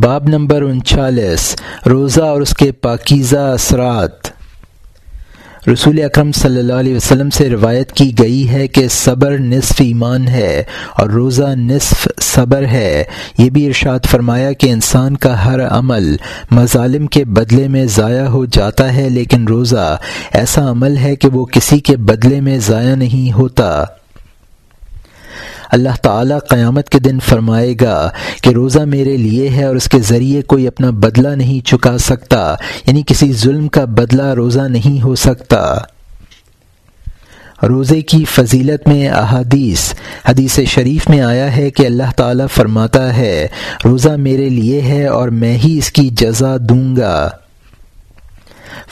باب نمبر انچالیس، روزہ اور اس کے پاکیزہ اثرات۔ رسول اکرم صلی اللہ علیہ وسلم سے روایت کی گئی ہے کہ صبر نصف ایمان ہے اور روزہ نصف صبر ہے۔ یہ بھی ارشاد فرمایا کہ انسان کا ہر عمل مظالم کے بدلے میں ضائع ہو جاتا ہے، لیکن روزہ ایسا عمل ہے کہ وہ کسی کے بدلے میں ضائع نہیں ہوتا۔ اللہ تعالیٰ قیامت کے دن فرمائے گا کہ روزہ میرے لیے ہے اور اس کے ذریعے کوئی اپنا بدلہ نہیں چکا سکتا یعنی کسی ظلم کا بدلہ روزہ نہیں ہو سکتا۔ روزے کی فضیلت میں احادیث، حدیث شریف میں آیا ہے کہ اللہ تعالیٰ فرماتا ہے، روزہ میرے لیے ہے اور میں ہی اس کی جزا دوں گا۔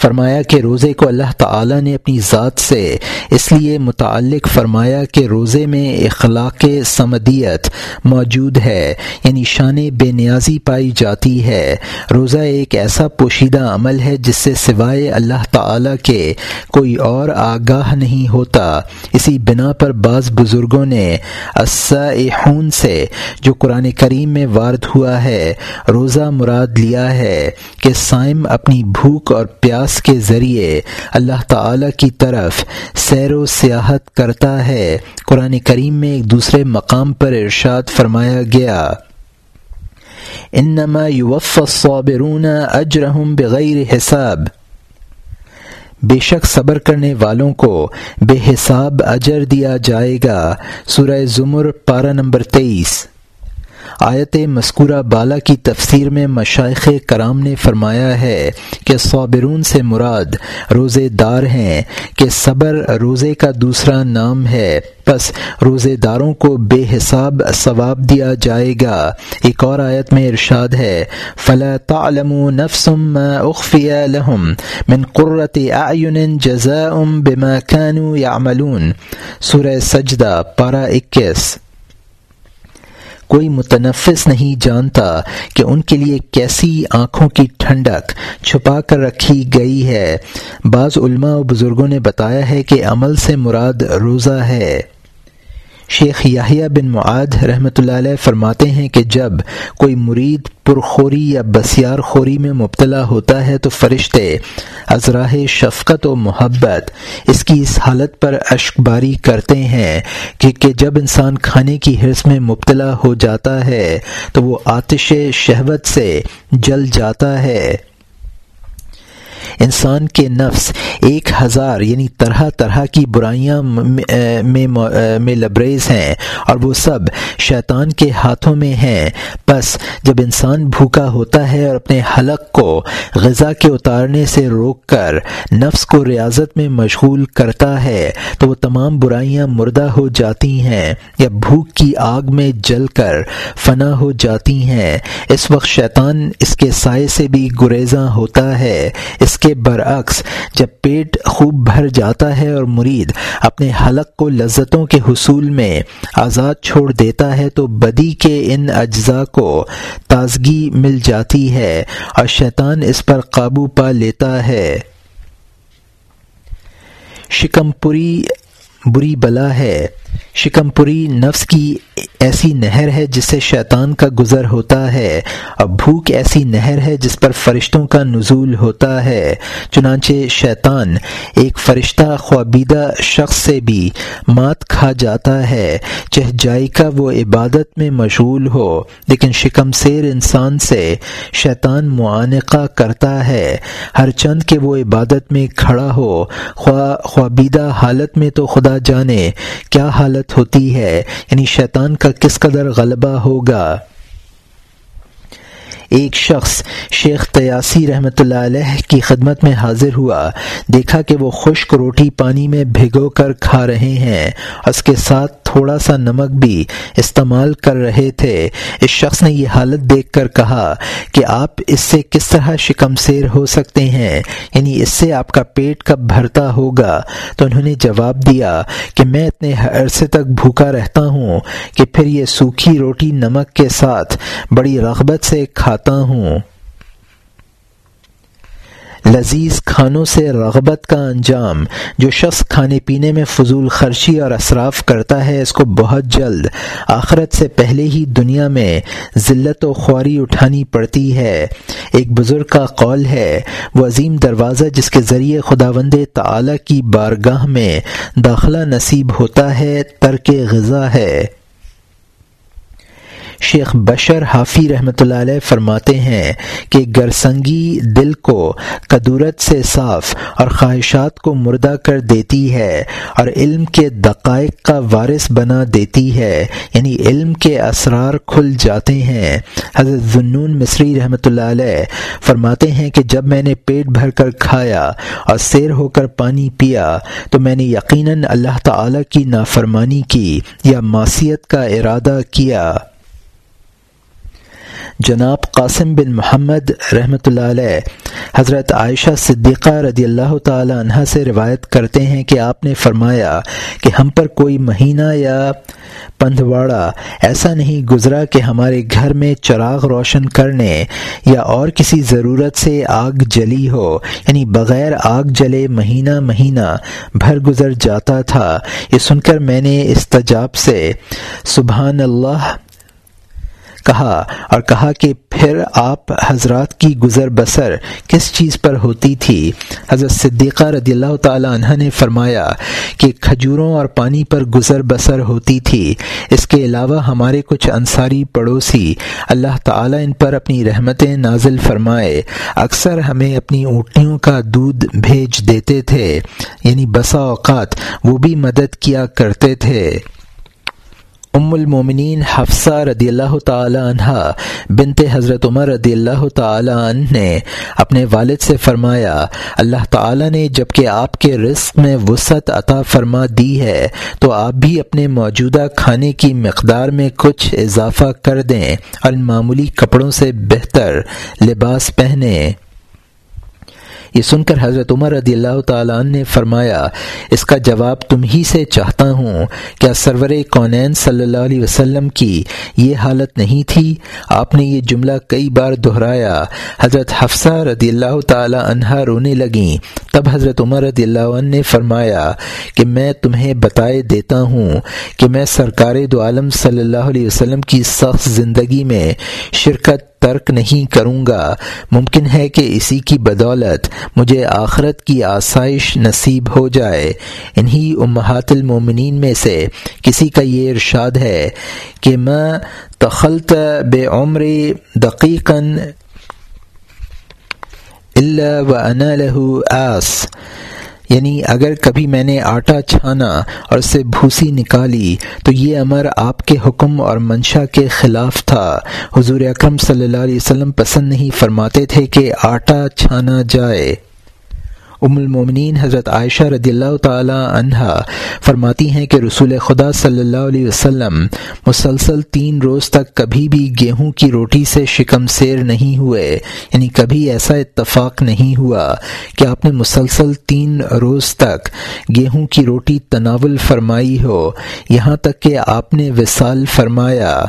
فرمایا کہ روزے کو اللہ تعالی نے اپنی ذات سے اس لیے متعلق فرمایا کہ روزے میں اخلاق سمدیت موجود ہے یعنی شان بے نیازی پائی جاتی ہے۔ روزہ ایک ایسا پوشیدہ عمل ہے جس سے سوائے اللہ تعالی کے کوئی اور آگاہ نہیں ہوتا۔ اسی بنا پر بعض بزرگوں نے اسون سے، جو قرآن کریم میں وارد ہوا ہے، روزہ مراد لیا ہے کہ سائم اپنی بھوک اور پیاس کے ذریعے اللہ تعالی کی طرف سیر و سیاحت کرتا ہے۔ قرآن کریم میں ایک دوسرے مقام پر ارشاد فرمایا گیا۔ انما الصابرون اجرهم بغیر حساب۔ بے شک صبر کرنے والوں کو بے حساب اجر دیا جائے گا۔ سورہ زمر پارہ نمبر تیئیس۔ آیت مذکورہ بالا کی تفسیر میں مشائق کرام نے فرمایا ہے کہ صابرون سے مراد روزے دار ہیں کہ صبر روزے کا دوسرا نام ہے۔ بس روزے داروں کو بے حساب ثواب دیا جائے گا۔ ایک اور آیت میں ارشاد ہے، فلا تعلم نفس ما اخفی لهم من قرۃ اعین جزاء بما كانوا يعملون۔ سورہ سجدہ، پارہ اکیس۔ کوئی متنفس نہیں جانتا کہ ان کے لیے کیسی آنکھوں کی ٹھنڈک چھپا کر رکھی گئی ہے۔ بعض علماء و بزرگوں نے بتایا ہے کہ عمل سے مراد روزہ ہے۔ شیخ یاہیا بن معاد رحمۃ اللہ علیہ فرماتے ہیں کہ جب کوئی مرید پرخوری یا بسیار خوری میں مبتلا ہوتا ہے تو فرشتے ازراہ شفقت و محبت اس کی اس حالت پر اشک باری کرتے ہیں کہ کہ جب انسان کھانے کی حرص میں مبتلا ہو جاتا ہے تو وہ آتش شہوت سے جل جاتا ہے۔ انسان کے نفس ایک ہزار یعنی طرح طرح کی برائیاں میں لبریز ہیں اور وہ سب شیطان کے ہاتھوں میں ہیں۔ بس جب انسان بھوکا ہوتا ہے اور اپنے حلق کو غذا کے اتارنے سے روک کر نفس کو ریاضت میں مشغول کرتا ہے، تو وہ تمام برائیاں مردہ ہو جاتی ہیں یا بھوک کی آگ میں جل کر فنا ہو جاتی ہیں۔ اس وقت شیطان اس کے سائے سے بھی گریزاں ہوتا ہے، اس کے برعکس جب پیٹ خوب بھر جاتا ہے اور مرید اپنے حلق کو لذتوں کے حصول میں آزاد چھوڑ دیتا ہے، تو بدی کے ان اجزاء کو تازگی مل جاتی ہے اور شیطان اس پر قابو پا لیتا ہے۔ شکم پوری بری بلا ہے۔ شکم پوری نفس کی ایسی نہر ہے جس سے شیطان کا گزر ہوتا ہے، اور بھوک ایسی نہر ہے جس پر فرشتوں کا نزول ہوتا ہے۔ چنانچہ شیطان ایک فرشتہ خوابیدہ شخص سے بھی مات کھا جاتا ہے۔ چہ جائی کا وہ عبادت میں مشغول ہو، لیکن شکم سیر انسان سے شیطان معانقہ کرتا ہے۔ ہر چند کے وہ عبادت میں کھڑا ہو خوابیدہ حالت میں تو خدا جانے کیا حالت ہوتی ہے یعنی شیطان کا کس قدر غلبہ ہوگا؟ ایک شخص شیخ تیاسی رحمۃ اللہ علیہ کی خدمت میں حاضر ہوا، دیکھا کہ وہ خشک روٹی پانی میں بھگو کر کھا رہے ہیں، اس کے ساتھ تھوڑا سا نمک بھی استعمال کر رہے تھے۔ اس شخص نے یہ حالت دیکھ کر کہا کہ آپ اس سے کس طرح شکم سیر ہو سکتے ہیں؟ یعنی اس سے آپ کا پیٹ کب بھرتا ہوگا؟ تو انہوں نے جواب دیا کہ میں اتنے عرصے تک بھوکا رہتا ہوں کہ پھر یہ سوکھی روٹی نمک کے ساتھ بڑی رغبت سے کھاتا ہوں۔ لذیذ کھانوں سے رغبت کا انجام، جو شخص کھانے پینے میں فضول خرچی اور اصراف کرتا ہے، اس کو بہت جلد آخرت سے پہلے ہی دنیا میں ذلت و خواری اٹھانی پڑتی ہے۔ ایک بزرگ کا قول ہے، وہ عظیم دروازہ جس کے ذریعے خدا وند تعلیٰ کی بارگاہ میں داخلہ نصیب ہوتا ہے، ترک غذا ہے۔ شیخ بشر حافی رحمۃ اللہ علیہ فرماتے ہیں کہ گرسنگی دل کو کدورت سے صاف اور خواہشات کو مردہ کر دیتی ہے اور علم کے دقائق کا وارث بنا دیتی ہے یعنی علم کے اسرار کھل جاتے ہیں۔ حضرت ذنون مصری رحمۃ اللہ علیہ فرماتے ہیں کہ جب میں نے پیٹ بھر کر کھایا اور سیر ہو کر پانی پیا تو میں نے یقیناً اللہ تعالی کی نافرمانی کی یا معصیت کا ارادہ کیا۔ جناب قاسم بن محمد رحمۃ اللہ علیہ، حضرت عائشہ صدیقہ رضی اللہ تعالی عنہ سے روایت کرتے ہیں کہ آپ نے فرمایا کہ ہم پر کوئی مہینہ یا پندواڑا ایسا نہیں گزرا کہ ہمارے گھر میں چراغ روشن کرنے یا اور کسی ضرورت سے آگ جلی ہو یعنی بغیر آگ جلے مہینہ مہینہ بھر گزر جاتا تھا۔ یہ سن کر میں نے استجاب سے سبحان اللہ کہا اور کہا کہ پھر آپ حضرات کی گزر بسر کس چیز پر ہوتی تھی؟ حضرت صدیقہ رضی اللہ تعالی عنہ نے فرمایا کہ کھجوروں اور پانی پر گزر بسر ہوتی تھی۔ اس کے علاوہ ہمارے کچھ انصاری پڑوسی اللہ تعالی ان پر اپنی رحمتیں نازل فرمائے۔ اکثر ہمیں اپنی اونٹنیوں کا دودھ بھیج دیتے تھے یعنی بسا اوقات وہ بھی مدد کیا کرتے تھے۔ ام المومنین حفصہ رضی اللہ تعالی عنہ بنت حضرت عمر رضی اللہ تعالی عنہ نے اپنے والد سے فرمایا، اللہ تعالی نے جبکہ آپ کے رزق میں وسعت عطا فرما دی ہے، تو آپ بھی اپنے موجودہ کھانے کی مقدار میں کچھ اضافہ کر دیں اور ان معمولی کپڑوں سے بہتر لباس پہنیں۔ یہ سن کر حضرت عمر رضی اللہ تعالیٰ عنہ نے فرمایا، اس کا جواب تم ہی سے چاہتا ہوں۔ کیا سرور کونین صلی اللہ علیہ وسلم کی یہ حالت نہیں تھی؟ آپ نے یہ جملہ کئی بار دہرایا۔ حضرت حفصہ رضی اللہ تعالی عنہ رونے لگیں۔ تب حضرت عمر رضی اللہ عنہ نے فرمایا کہ میں تمہیں بتائے دیتا ہوں کہ میں سرکار دو عالم صلی اللہ علیہ وسلم کی سخت زندگی میں شرکت ترک نہیں کروں گا۔ ممکن ہے کہ اسی کی بدولت مجھے آخرت کی آسائش نصیب ہو جائے۔ انہی امہات المومنین میں سے کسی کا یہ ارشاد ہے کہ میں تخلط بے عمر دقیقاً اللہ و انا لہو آس۔ یعنی اگر کبھی میں نے آٹا چھانا اور اس سے بھوسی نکالی، تو یہ امر آپ کے حکم اور منشا کے خلاف تھا۔ حضور اکرم صلی اللہ علیہ وسلم پسند نہیں فرماتے تھے کہ آٹا چھانا جائے۔ ام المومنین حضرت عائشہ رضی اللہ تعالی عنہا فرماتی ہیں کہ رسول خدا صلی اللہ علیہ وسلم مسلسل تین روز تک کبھی بھی گیہوں کی روٹی سے شکم سیر نہیں ہوئے یعنی کبھی ایسا اتفاق نہیں ہوا کہ آپ نے مسلسل تین روز تک گیہوں کی روٹی تناول فرمائی ہو۔ یہاں تک کہ آپ نے وصال فرمایا۔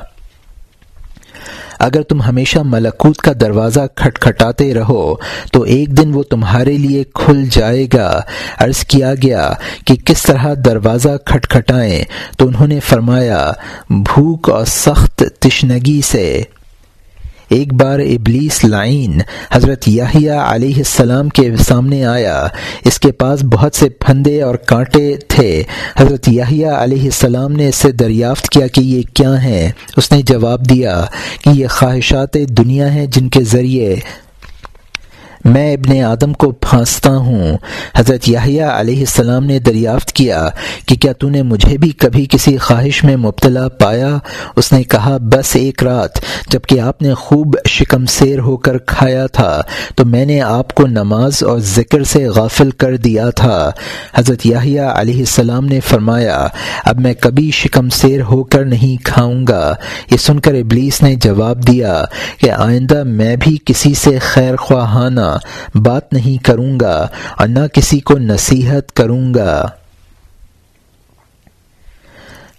اگر تم ہمیشہ ملکوت کا دروازہ کھٹکھٹاتے رہو، تو ایک دن وہ تمہارے لیے کھل جائے گا۔ عرض کیا گیا کہ کس طرح دروازہ کھٹکھٹائیں، تو انہوں نے فرمایا، بھوک اور سخت تشنگی سے۔ ایک بار ابلیس لائن حضرت یاہیا علیہ السلام کے سامنے آیا۔ اس کے پاس بہت سے پھندے اور کانٹے تھے۔ حضرت یاہیا علیہ السلام نے اس سے دریافت کیا کہ یہ کیا ہیں۔ اس نے جواب دیا کہ یہ خواہشات دنیا ہیں جن کے ذریعے میں ابن آدم کو پھانستا ہوں۔ حضرت یاہیا علیہ السلام نے دریافت کیا کہ کیا تو نے مجھے بھی کبھی کسی خواہش میں مبتلا پایا؟ اس نے کہا، بس ایک رات جبکہ آپ نے خوب شکم سیر ہو کر کھایا تھا، تو میں نے آپ کو نماز اور ذکر سے غافل کر دیا تھا۔ حضرت یاہیا علیہ السلام نے فرمایا، اب میں کبھی شکم سیر ہو کر نہیں کھاؤں گا۔ یہ سن کر ابلیس نے جواب دیا کہ آئندہ میں بھی کسی سے خیر خواہانہ بات نہیں کروں گا اور نہ کسی کو نصیحت کروں گا۔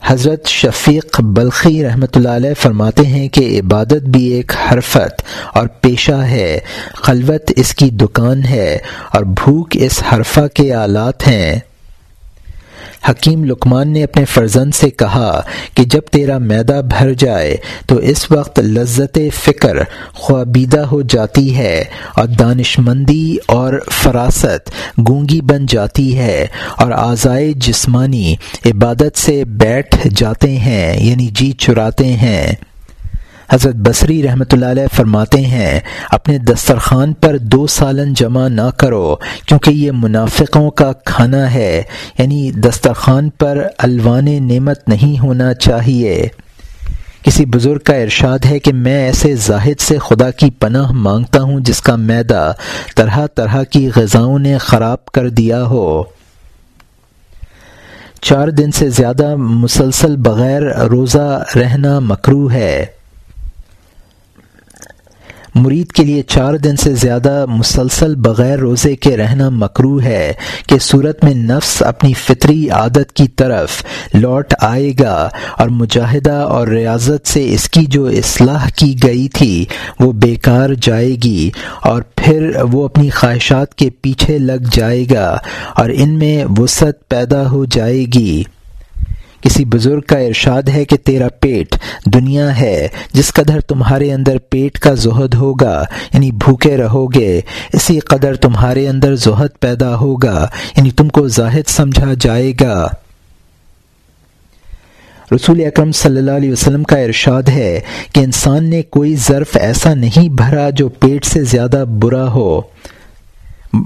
حضرت شفیق بلخی رحمۃ اللہ علیہ فرماتے ہیں کہ عبادت بھی ایک حرفت اور پیشہ ہے، خلوت اس کی دکان ہے اور بھوک اس حرفہ کے آلات ہیں۔ حکیم لکمان نے اپنے فرزند سے کہا کہ جب تیرا میدا بھر جائے تو اس وقت لذت فکر خوابیدہ ہو جاتی ہے اور دانش مندی اور فراست گونگی بن جاتی ہے اور آزائے جسمانی عبادت سے بیٹھ جاتے ہیں یعنی جی چراتے ہیں۔ حضرت بصری رحمۃ اللہ علیہ فرماتے ہیں، اپنے دسترخوان پر دو سالن جمع نہ کرو، کیونکہ یہ منافقوں کا کھانا ہے یعنی دسترخوان پر الوان نعمت نہیں ہونا چاہیے۔ کسی بزرگ کا ارشاد ہے کہ میں ایسے زاہد سے خدا کی پناہ مانگتا ہوں جس کا میدا طرح طرح کی غذاؤں نے خراب کر دیا ہو۔ چار دن سے زیادہ مسلسل بغیر روزہ رہنا مکرو ہے۔ مرید کے لیے چار دن سے زیادہ مسلسل بغیر روزے کے رہنا مکرو ہے کہ صورت میں نفس اپنی فطری عادت کی طرف لوٹ آئے گا اور مجاہدہ اور ریاضت سے اس کی جو اصلاح کی گئی تھی وہ بیکار جائے گی اور پھر وہ اپنی خواہشات کے پیچھے لگ جائے گا اور ان میں وسعت پیدا ہو جائے گی۔ کسی بزرگ کا ارشاد ہے کہ تیرا پیٹ دنیا ہے، جس قدر تمہارے اندر پیٹ کا زہد ہوگا یعنی بھوکے رہو گے، اسی قدر تمہارے اندر زہد پیدا ہوگا یعنی تم کو زاہد سمجھا جائے گا۔ رسول اکرم صلی اللہ علیہ وسلم کا ارشاد ہے کہ انسان نے کوئی ظرف ایسا نہیں بھرا جو پیٹ سے زیادہ برا ہو۔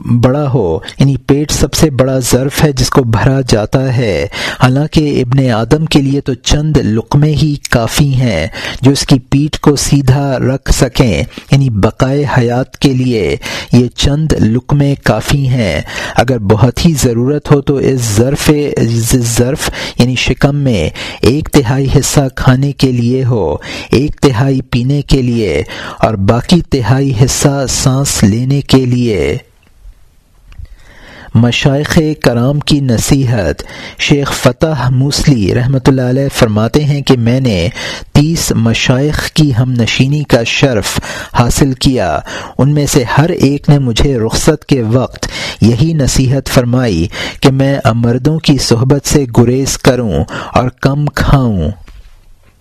بڑا ہو یعنی پیٹ سب سے بڑا ظرف ہے جس کو بھرا جاتا ہے۔ حالانکہ ابن آدم کے لیے تو چند لقمے ہی کافی ہیں جو اس کی پیٹ کو سیدھا رکھ سکیں۔ یعنی بقائے حیات کے لیے یہ چند لقمے کافی ہیں۔ اگر بہت ہی ضرورت ہو تو اس ظرف ظرف یعنی شکم میں ایک تہائی حصہ کھانے کے لیے ہو، ایک تہائی پینے کے لیے، اور باقی تہائی حصہ سانس لینے کے لیے۔ مشائق کرام کی نصیحت۔ شیخ فتح موسلی رحمۃ اللہ علیہ فرماتے ہیں کہ میں نے تیس مشائق کی ہم نشینی کا شرف حاصل کیا۔ ان میں سے ہر ایک نے مجھے رخصت کے وقت یہی نصیحت فرمائی کہ میں امردوں کی صحبت سے گریز کروں اور کم کھاؤں۔